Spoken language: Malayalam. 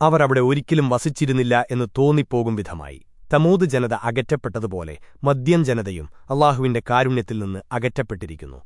അവർ അവിടെ ഒരിക്കലും വസിച്ചിരുന്നില്ല എന്ന് തോന്നിപ്പോകും വിധമായി. തമൂത് ജനത അകറ്റപ്പെട്ടതുപോലെ മദ്യം ജനതയും അള്ളാഹുവിന്റെ കാരുണ്യത്തിൽ നിന്ന് അകറ്റപ്പെട്ടിരിക്കുന്നു.